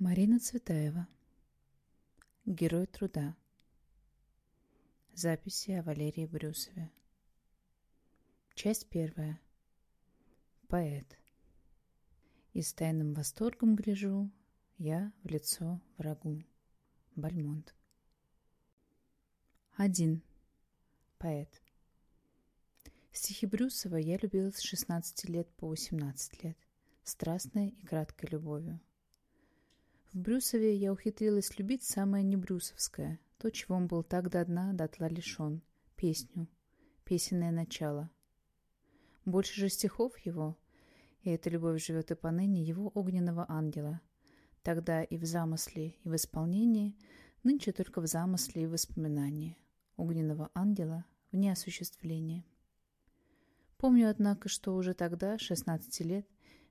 Марина Цветаева. Герой труда. Записи о Валерии Брюсове. Часть первая. Поэт. И с тайным восторгом гляжу я в лицо врагу. Бальмонт. Один. Поэт. Стихи Брюсова я любила с 16 лет по 18 лет, страстной и краткой любовью. В Брюсове я ухитрилась любить самое небрюсовское, то, чего он был так до дна, дотла лишен, песню, песенное начало. Больше же стихов его, и эта любовь живет и поныне, его огненного ангела. Тогда и в замысле, и в исполнении, нынче только в замысле и в воспоминании. Огненного ангела в неосуществлении. Помню, однако, что уже тогда, 16 лет,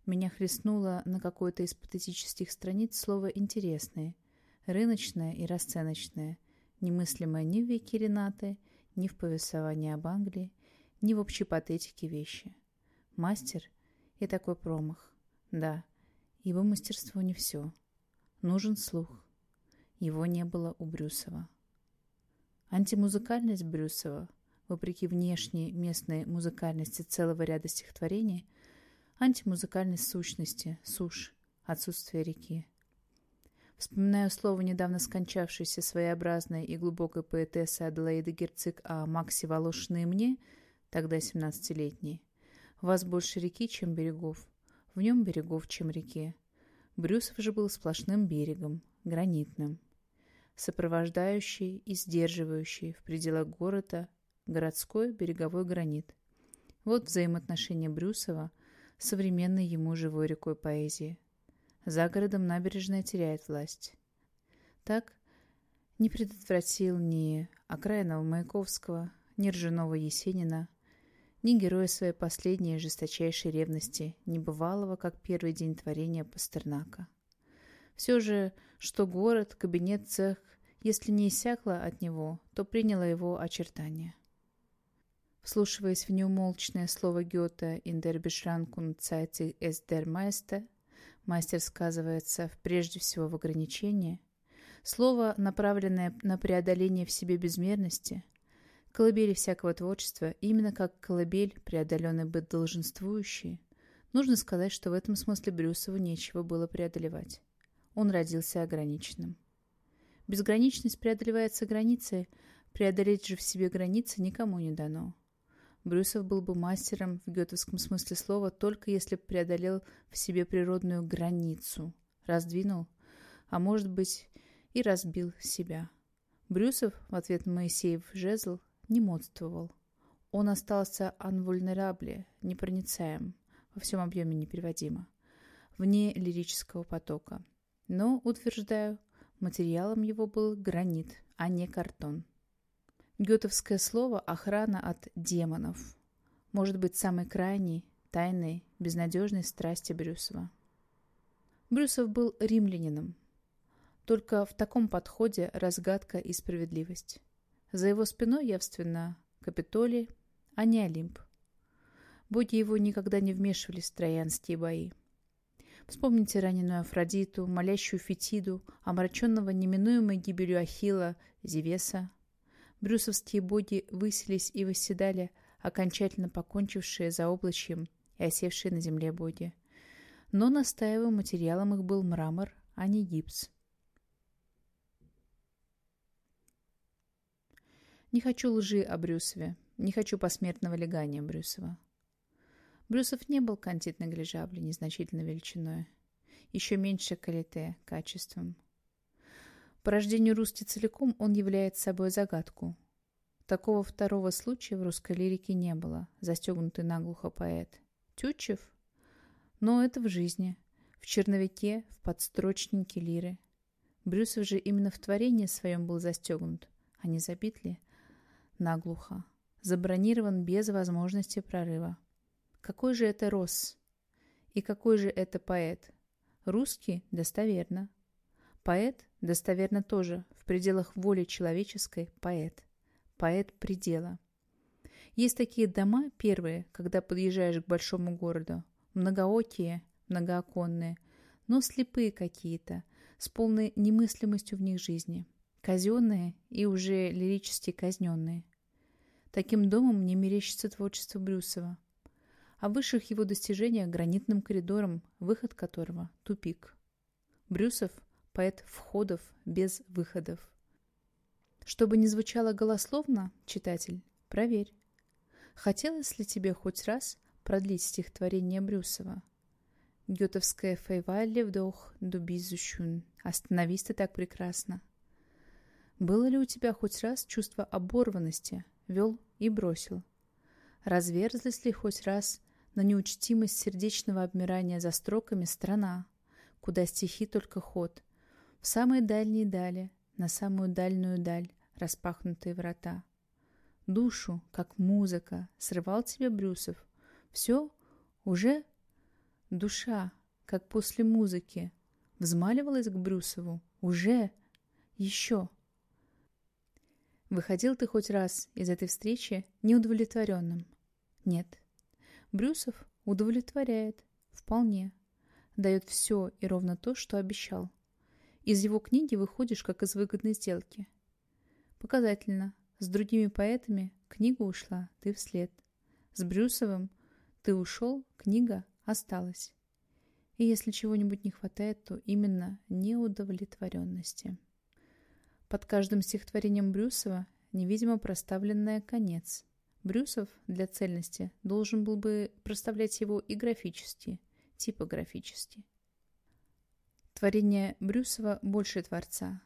меня хлестнуло на какой-то из патетических страниц слово «интересное», рыночное и расценочное, немыслимое ни в веке Ренаты, ни в повествовании об Англии, ни в общей патетике вещи. Мастер и такой промах. Да, его мастерство не все. Нужен слух. Его не было у Брюсова. Антимузыкальность Брюсова, вопреки внешней местной музыкальности целого ряда стихотворений – антимузыкальной сущности, сушь, отсутствие реки. Вспоминаю слово недавно скончавшейся своеобразной и глубокой поэтессы Аделаиды Герцик о Максе Волошиной мне, тогда 17-летней. «У вас больше реки, чем берегов. В нем берегов, чем реки». Брюсов же был сплошным берегом, гранитным. Сопровождающий и сдерживающий в пределах города городской береговой гранит. Вот взаимоотношения Брюсова современной ему живой рекой поэзии. За городом набережная теряет власть. Так не предотвратил ни окраинного Маяковского, ни ржаного Есенина, ни героя своей последней жесточайшей ревности, небывалого, как первый день творения Пастернака. Все же, что город, кабинет, цех, если не иссякло от него, то приняло его очертания. Вслушиваясь в неумолчное слово Гёте «In der Beschränkung zeitig es der Meister», мастер сказывается прежде всего в ограничении, слово, направленное на преодоление в себе безмерности, колыбели всякого творчества, именно как колыбель, преодоленный быть долженствующий, нужно сказать, что в этом смысле Брюсову нечего было преодолевать. Он родился ограниченным. Безграничность преодолевается границей, преодолеть же в себе границы никому не дано. Брюсов был бы мастером в гетовском смысле слова только если преодолел в себе природную границу, раздвинул, а может быть и разбил себя. Брюсов, в ответ Моисеев жезл, не модствовал. Он остался анвульнерабле, непроницаем, во всем объеме непереводимо, вне лирического потока. Но, утверждаю, материалом его был гранит, а не картон. Гетовское слово «охрана от демонов» может быть самой крайней, тайной, безнадежной страсти Брюсова. Брюсов был римлянином. Только в таком подходе разгадка и справедливость. За его спиной явственно Капитолий, а не Олимп. Боги его никогда не вмешивались в троянские бои. Вспомните раненую Афродиту, молящую Фетиду, омраченного неминуемой гибелью Ахила, Зевеса, Брюсовские боги выселись и восседали, окончательно покончившие за облачьем и осевшие на земле боги. Но настаиваемым материалом их был мрамор, а не гипс. Не хочу лжи о Брюсове, не хочу посмертного легания Брюсова. Брюсов не был кантит неглижабли незначительной величиной, еще меньше калите качеством. По рождению русский целиком он является собой загадку. Такого второго случая в русской лирике не было, застегнутый наглухо поэт. Тютчев? Но это в жизни, в черновике, в подстрочнике лиры. Брюсов же именно в творении своем был застегнут, а не забит ли? Наглухо. Забронирован без возможности прорыва. Какой же это Росс? И какой же это поэт? Русский? Достоверно. Поэт, достоверно тоже, в пределах воли человеческой поэт. Поэт предела. Есть такие дома, первые, когда подъезжаешь к большому городу, многоокие, многооконные, но слепые какие-то, с полной немыслимостью в них жизни, казенные и уже лирически казненные. Таким домом не мерещится творчество Брюсова. О высших его достижениях гранитным коридором, выход которого – тупик. Брюсов – поэт входов без выходов. Чтобы не звучало голословно, читатель, проверь. Хотелось ли тебе хоть раз продлить стихотворение Брюсова? Гетовская фейвале вдох дубизущун. Остановись ты так прекрасно. Было ли у тебя хоть раз чувство оборванности? Вел и бросил. Разверзлась ли хоть раз на неучтимость сердечного обмирания за строками страна, куда стихи только ход, в самые дальние дали, на самую дальнюю даль распахнутые врата. Душу, как музыка, срывал тебе Брюсов. Все уже душа, как после музыки, взмаливалась к Брюсову. Уже, еще. Выходил ты хоть раз из этой встречи неудовлетворенным? Нет. Брюсов удовлетворяет. Вполне. Дает все и ровно то, что обещал. Из его книги выходишь, как из выгодной сделки. Показательно. С другими поэтами книга ушла, ты вслед. С Брюсовым ты ушел, книга осталась. И если чего-нибудь не хватает, то именно неудовлетворенности. Под каждым стихотворением Брюсова невидимо проставленное «конец». Брюсов для цельности должен был бы проставлять его и графически, типографически. Творение Брюсова больше Творца.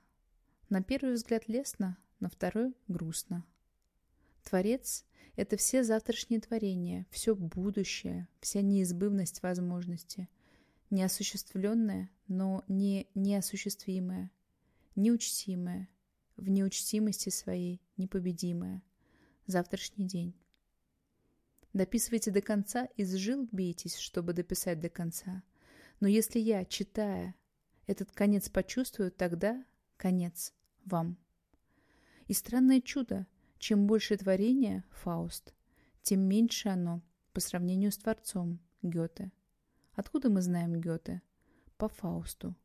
На первый взгляд лестно, на второй – грустно. Творец – это все завтрашние творения, все будущее, вся неизбывность возможности, неосуществленное, но не неосуществимое, неучтимое, в неучтимости своей непобедимая. Завтрашний день. Дописывайте до конца и с жил бейтесь, чтобы дописать до конца. Но если я, читая, этот конец почувствую, тогда конец вам. И странное чудо, чем больше творения, Фауст, тем меньше оно по сравнению с Творцом, Гёте. Откуда мы знаем Гёте? По Фаусту.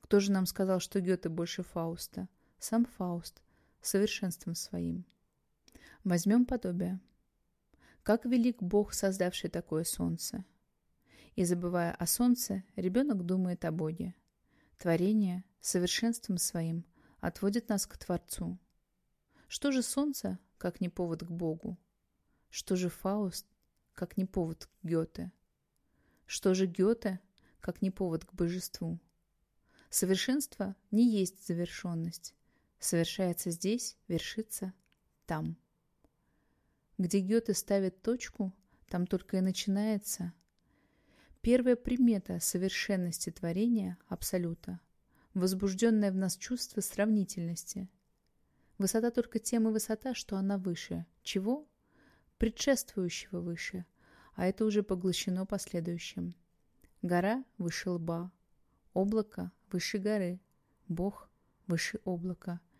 Кто же нам сказал, что Гёте больше Фауста? сам Фауст, совершенством своим. Возьмем подобие. Как велик Бог, создавший такое солнце. И забывая о солнце, ребенок думает о Боге. Творение совершенством своим отводит нас к Творцу. Что же солнце, как не повод к Богу? Что же Фауст, как не повод к Гёте? Что же Гёте, как не повод к божеству? Совершенство не есть завершенность, совершается здесь, вершится там. Где Гёте ставит точку, там только и начинается. Первая примета совершенности творения – абсолюта, возбужденное в нас чувство сравнительности. Высота только тем и высота, что она выше. Чего? Предшествующего выше, а это уже поглощено последующим. Гора выше лба, облако выше горы, Бог выше облака –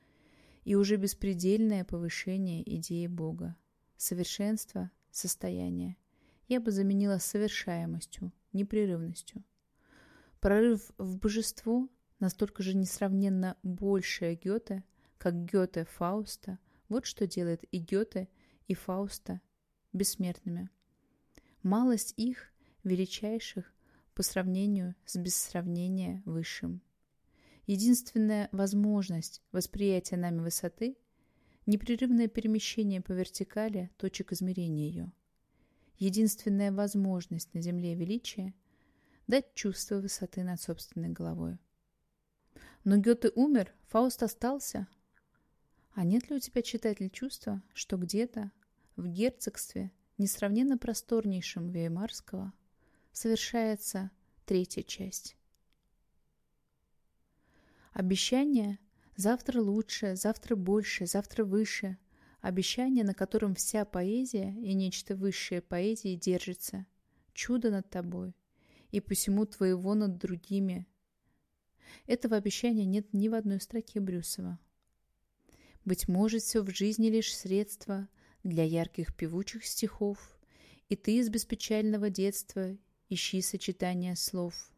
и уже беспредельное повышение идеи Бога. Совершенство – состояние. Я бы заменила совершаемостью, непрерывностью. Прорыв в божество настолько же несравненно большее Гёте, как Гёте Фауста, вот что делает и Гёте, и Фауста бессмертными. Малость их, величайших, по сравнению с без сравнения высшим. Единственная возможность восприятия нами высоты – непрерывное перемещение по вертикали точек измерения ее. Единственная возможность на Земле величия – дать чувство высоты над собственной головой. Но Гёте умер, Фауст остался. А нет ли у тебя, читатель, чувства, что где-то в герцогстве, несравненно просторнейшем Веймарского, совершается третья часть? Обещание «завтра лучше», «завтра больше», «завтра выше», обещание, на котором вся поэзия и нечто высшее поэзии держится, чудо над тобой, и посему твоего над другими. Этого обещания нет ни в одной строке Брюсова. Быть может, все в жизни лишь средство для ярких певучих стихов, и ты из беспечального детства ищи сочетания слов.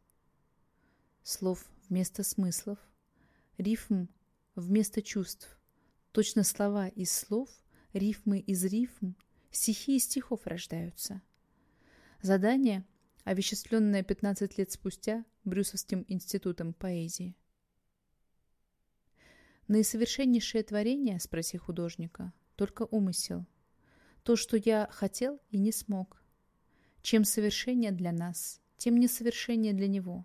Слов вместо смыслов – рифм вместо чувств. Точно слова из слов, рифмы из рифм, стихи из стихов рождаются. Задание, овеществленное 15 лет спустя Брюсовским институтом поэзии. Наисовершеннейшее творение, спроси художника, только умысел. То, что я хотел и не смог. Чем совершение для нас, тем несовершение для него.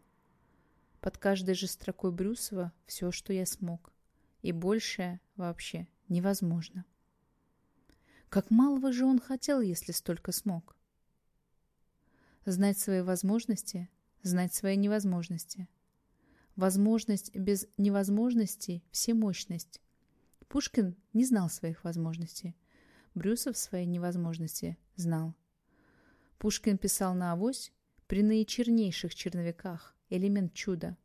Под каждой же строкой Брюсова все, что я смог. И большее вообще невозможно. Как малого же он хотел, если столько смог? Знать свои возможности, знать свои невозможности. Возможность без невозможностей – всемощность. Пушкин не знал своих возможностей. Брюсов свои невозможности знал. Пушкин писал на авось при наичернейших черновиках, элемент чуда.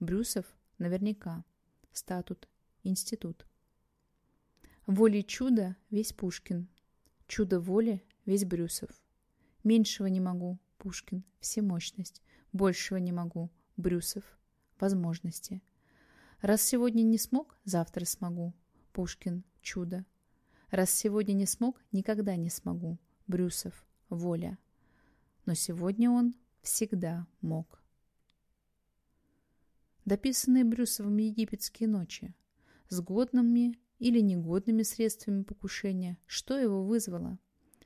Брюсов наверняка. Статут. Институт. Воли чуда весь Пушкин. Чудо воли весь Брюсов. Меньшего не могу, Пушкин, всемощность. Большего не могу, Брюсов, возможности. Раз сегодня не смог, завтра смогу, Пушкин, чудо. Раз сегодня не смог, никогда не смогу, Брюсов, воля. Но сегодня он всегда мог. Дописанные Брюсовым египетские ночи с годными или негодными средствами покушения, что его вызвало?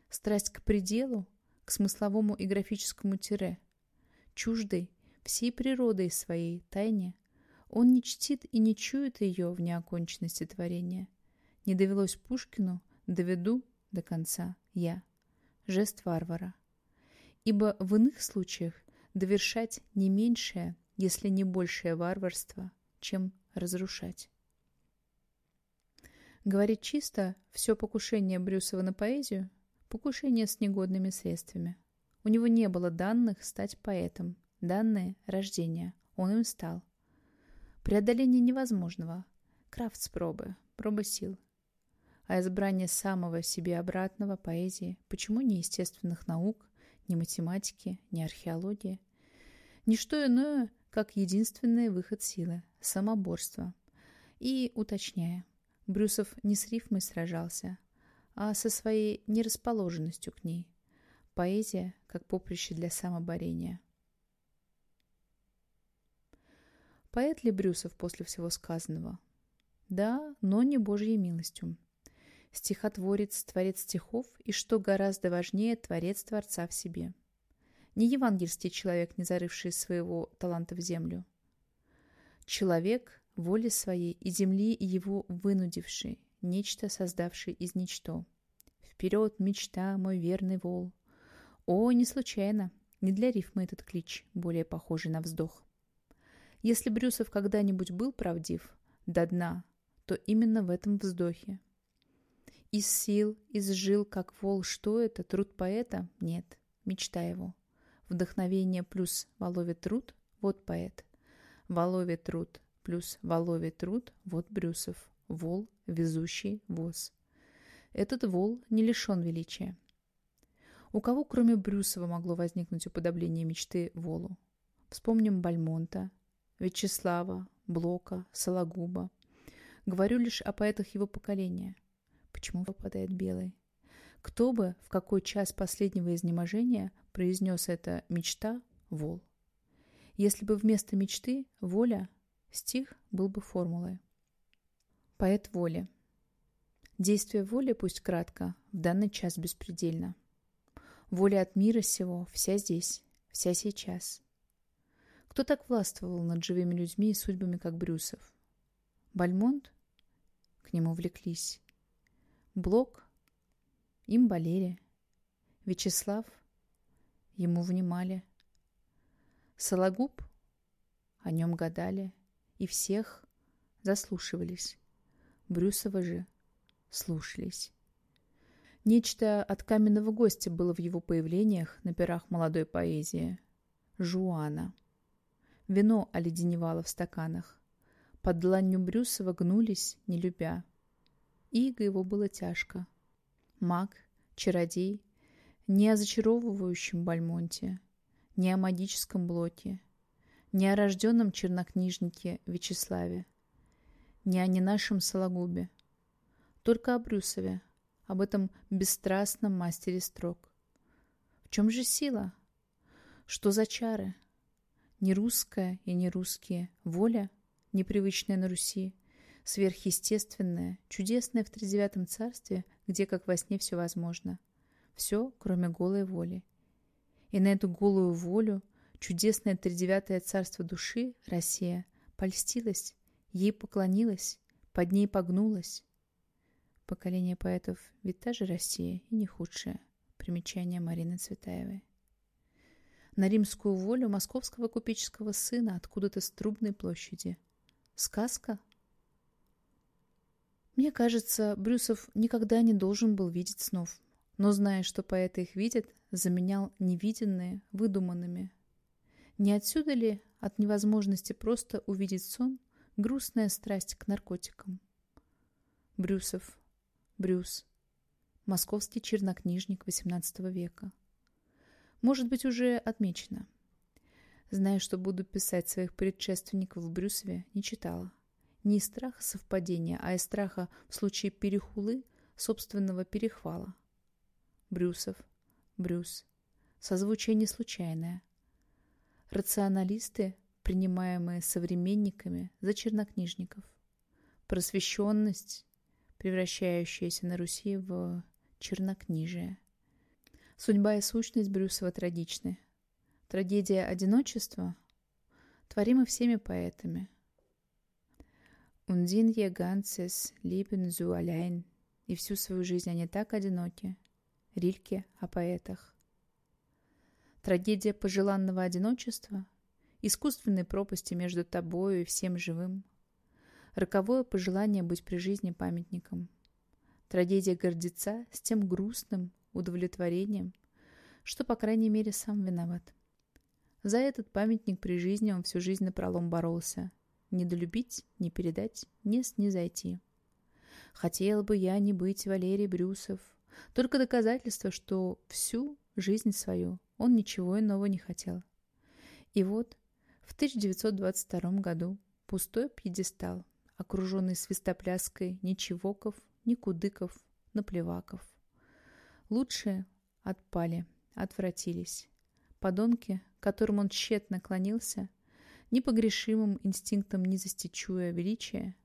Страсть к пределу, к смысловому и графическому тире. Чуждой всей природой своей тайне, он не чтит и не чует ее в неоконченности творения. Не довелось Пушкину, доведу до конца я. Жест варвара. Ибо в иных случаях довершать не меньшее, если не большее варварство, чем разрушать. Говорит чисто, все покушение Брюсова на поэзию – покушение с негодными средствами. У него не было данных стать поэтом, данные – рождения, он им стал. Преодоление невозможного, крафтс пробы, проба сил. А избрание самого себе обратного поэзии, почему не естественных наук, ни математики, ни археологии? Ничто иное, как единственный выход силы – самоборство. И, уточняя, Брюсов не с рифмой сражался, а со своей нерасположенностью к ней. Поэзия как поприще для самоборения. Поэт ли Брюсов после всего сказанного? Да, но не Божьей милостью. Стихотворец, творец стихов и, что гораздо важнее, творец Творца в себе. Не евангельский человек, не зарывший своего таланта в землю. Человек, воли своей и земли его вынудивший, нечто создавший из ничто. Вперед, мечта, мой верный вол. О, не случайно, не для рифмы этот клич, более похожий на вздох. Если Брюсов когда-нибудь был правдив, до дна, то именно в этом вздохе. Из сил, из жил, как вол, что это, труд поэта? Нет, мечта его. Вдохновение плюс волове труд – вот поэт. Волове труд плюс воловий труд, вот Брюсов, вол, везущий воз. Этот вол не лишен величия. У кого, кроме Брюсова, могло возникнуть уподобление мечты волу? Вспомним Бальмонта, Вячеслава, Блока, Сологуба. Говорю лишь о поэтах его поколения. Почему выпадает белый? Кто бы в какой час последнего изнеможения произнес это «мечта» — «вол»? Если бы вместо мечты — воля, Стих был бы формулой. Поэт воли. Действие воли, пусть кратко, в данный час беспредельно. Воля от мира сего вся здесь, вся сейчас. Кто так властвовал над живыми людьми и судьбами, как Брюсов? Бальмонт? К нему влеклись. Блок? Им болели. Вячеслав? Ему внимали. Сологуб? О нем гадали и всех заслушивались. Брюсова же слушались. Нечто от каменного гостя было в его появлениях на перах молодой поэзии. Жуана. Вино оледеневало в стаканах. Под дланью Брюсова гнулись, не любя. Иго его было тяжко. Маг, чародей, не о зачаровывающем Бальмонте, не о магическом блоке, не о рожденном чернокнижнике Вячеславе. ни о не нашем Сологубе. Только о Брюсове, об этом бесстрастном мастере строк. В чем же сила? Что за чары? Не русская и не русские. Воля, непривычная на Руси, сверхъестественная, чудесная в тридевятом царстве, где как во сне все возможно. Все, кроме голой воли. И на эту голую волю чудесное тридевятое царство души, Россия, польстилась, ей поклонилась, под ней погнулась. Поколение поэтов ведь та же Россия и не худшее. Примечание Марины Цветаевой. На римскую волю московского купеческого сына откуда-то с Трубной площади. Сказка? Мне кажется, Брюсов никогда не должен был видеть снов, но, зная, что поэты их видят, заменял невиденные выдуманными. Не отсюда ли от невозможности просто увидеть сон грустная страсть к наркотикам? Брюсов. Брюс. Московский чернокнижник XVIII века. Может быть, уже отмечено. Зная, что буду писать своих предшественников в Брюсове, не читала. Не из страха совпадения, а из страха в случае перехулы собственного перехвала. Брюсов. Брюс. Созвучие не случайное. Рационалисты, принимаемые современниками за чернокнижников. Просвещенность, превращающаяся на Руси в чернокнижие. Судьба и сущность Брюсова трагичны. Трагедия одиночества творима всеми поэтами. Ундин Leben so allein. И всю свою жизнь они так одиноки. Рильке о поэтах. Трагедия пожеланного одиночества, искусственной пропасти между тобою и всем живым, роковое пожелание быть при жизни памятником, трагедия гордеца с тем грустным удовлетворением, что, по крайней мере, сам виноват. За этот памятник при жизни он всю жизнь напролом боролся. Не долюбить, не передать, не снизойти. Хотел бы я не быть Валерий Брюсов, только доказательство, что всю жизнь свою он ничего иного не хотел. И вот в 1922 году пустой пьедестал, окруженный свистопляской ни Чевоков, ни Кудыков, наплеваков. Лучшие отпали, отвратились. Подонки, которым он тщетно клонился, непогрешимым инстинктом не застичуя величия,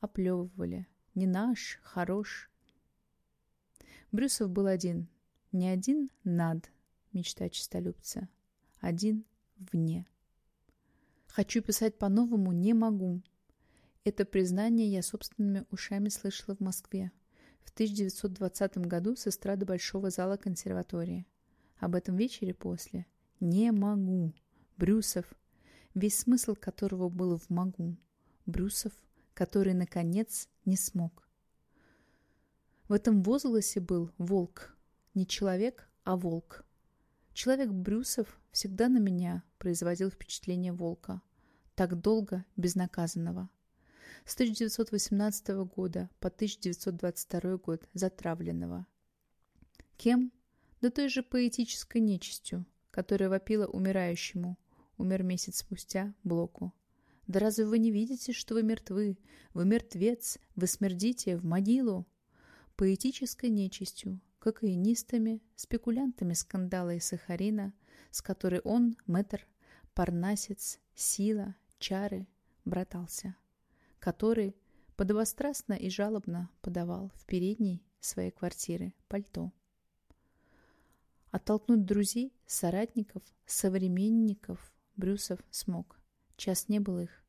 оплевывали. Не наш, хорош. Брюсов был один. Не один над, мечта чистолюбца. Один вне. Хочу писать по-новому не могу. Это признание я собственными ушами слышала в Москве в 1920 году с эстрады Большого зала консерватории. Об этом вечере после. Не могу. Брюсов, весь смысл которого был в «могу». Брюсов, который, наконец, не смог. В этом возгласе был волк. Не человек, а волк. Человек Брюсов всегда на меня производил впечатление волка. Так долго безнаказанного. С 1918 года по 1922 год затравленного. Кем? Да той же поэтической нечистью, которая вопила умирающему, умер месяц спустя, Блоку. Да разве вы не видите, что вы мертвы? Вы мертвец, вы смердите в могилу. Поэтической нечистью, кокаинистами, спекулянтами скандала и сахарина, с которой он, мэтр, парнасец, сила, чары, братался, который подобострастно и жалобно подавал в передней своей квартиры пальто. Оттолкнуть друзей, соратников, современников Брюсов смог. Час не был их.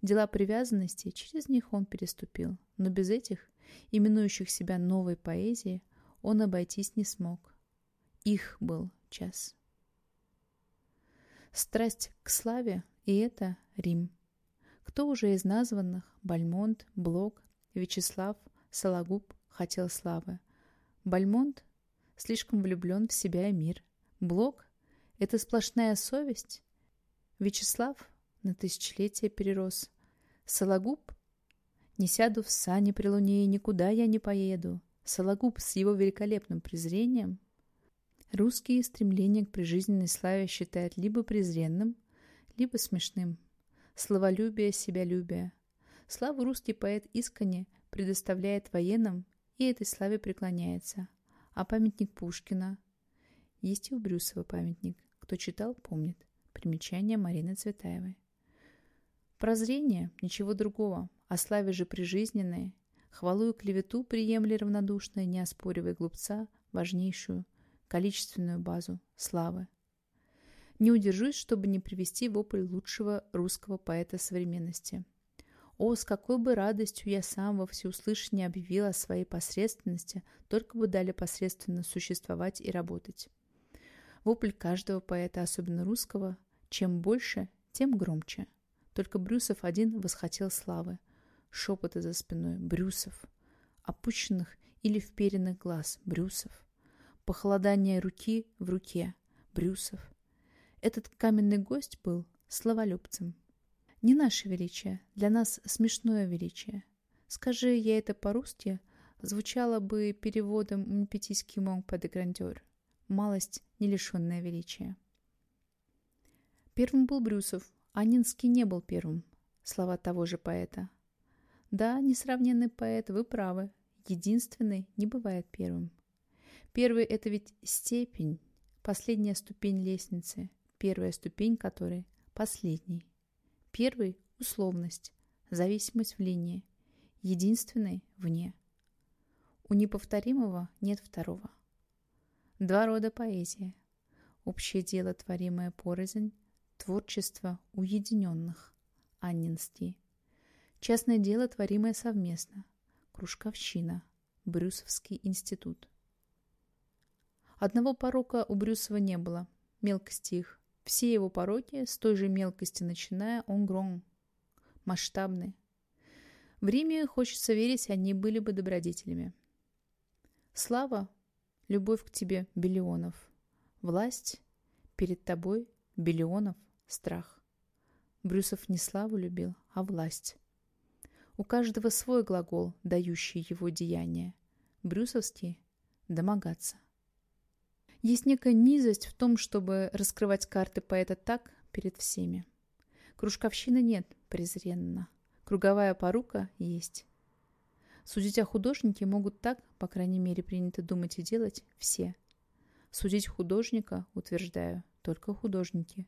Дела привязанности, через них он переступил, но без этих, именующих себя новой поэзией, он обойтись не смог. Их был час. Страсть к славе, и это Рим. Кто уже из названных Бальмонт, Блок, Вячеслав, Сологуб хотел славы? Бальмонт слишком влюблен в себя и мир. Блок — это сплошная совесть. Вячеслав на тысячелетие перерос. Сологуб — не сяду в сани при луне и никуда я не поеду. Сологуб с его великолепным презрением русские стремления к прижизненной славе считают либо презренным, либо смешным. Словолюбие, себялюбие. Славу русский поэт искренне предоставляет военным и этой славе преклоняется. А памятник Пушкина? Есть и у Брюсова памятник. Кто читал, помнит. Примечание Марины Цветаевой. Прозрение – ничего другого. О славе же прижизненной. Хвалу и клевету приемли равнодушно, не оспоривая глупца, важнейшую, количественную базу славы. Не удержусь, чтобы не привести вопль лучшего русского поэта современности. О, с какой бы радостью я сам во всеуслышание объявила о своей посредственности, только бы дали посредственно существовать и работать. Вопль каждого поэта, особенно русского, чем больше, тем громче. Только Брюсов один восхотел славы. Шепоты за спиной Брюсов. Опущенных или вперенных глаз Брюсов. Похолодание руки в руке Брюсов. Этот каменный гость был словолюбцем. Не наше величие, для нас смешное величие. Скажи я это по-русски, звучало бы переводом «Мпетийский монг под грандер», малость, не лишенная величия. Первым был Брюсов, а Нинский не был первым. Слова того же поэта. Да, несравненный поэт, вы правы. Единственный не бывает первым. Первый – это ведь степень, последняя ступень лестницы, первая ступень которой – последний. Первый – условность, зависимость в линии, единственный – вне. У неповторимого нет второго. Два рода поэзии. Общее дело, творимое порознь, творчество уединенных, Аннинский. Частное дело, творимое совместно, Кружковщина, Брюсовский институт. Одного порока у Брюсова не было, мелкости их, все его пороки, с той же мелкости начиная, он гром, масштабный. В Риме, хочется верить, они были бы добродетелями. Слава, любовь к тебе биллионов. Власть перед тобой биллионов страх. Брюсов не славу любил, а власть. У каждого свой глагол, дающий его деяние. Брюсовский – домогаться. Есть некая низость в том, чтобы раскрывать карты поэта так перед всеми. Кружковщины нет, презренно. Круговая порука есть. Судить о художнике могут так, по крайней мере, принято думать и делать все. Судить художника, утверждаю, только художники.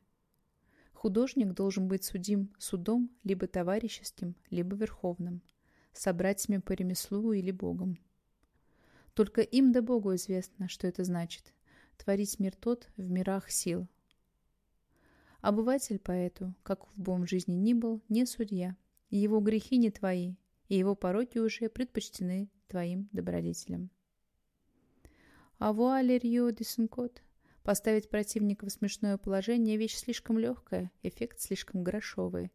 Художник должен быть судим судом либо товарищеским, либо верховным, собратьями по ремеслу или Богом. Только им да Богу известно, что это значит творить мир тот в мирах сил. Обыватель поэту, как в бом жизни ни был, не судья, его грехи не твои, и его пороки уже предпочтены твоим добродетелям. А вуалерью десенкот Поставить противника в смешное положение – вещь слишком легкая, эффект слишком грошовый.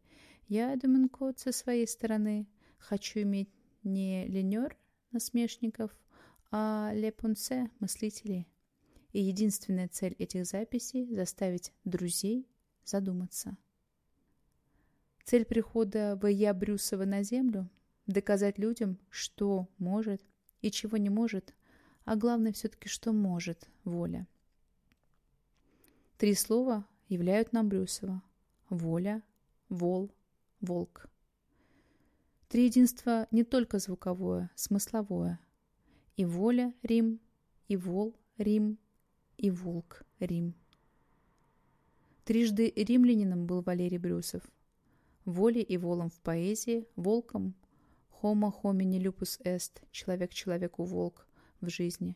Я, Деменкот, со своей стороны, хочу иметь не ленер насмешников, а лепунце мыслителей. И единственная цель этих записей – заставить друзей задуматься. Цель прихода В.Я. Брюсова на Землю – доказать людям, что может и чего не может, а главное все-таки, что может воля. Три слова являют нам Брюсова – воля, вол, волк. Три единства не только звуковое, смысловое. И воля – Рим, и вол – Рим, и волк Рим. Трижды римлянином был Валерий Брюсов. Волей и волом в поэзии, волком homo homini lupus est, человек человеку волк в жизни.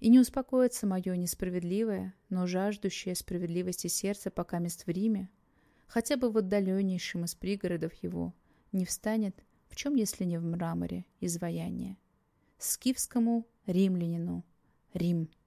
И не успокоится мое несправедливое, но жаждущее справедливости сердце пока мест в Риме, хотя бы в отдаленнейшем из пригородов его, не встанет, в чем, если не в мраморе, изваяние. Скифскому римлянину Рим –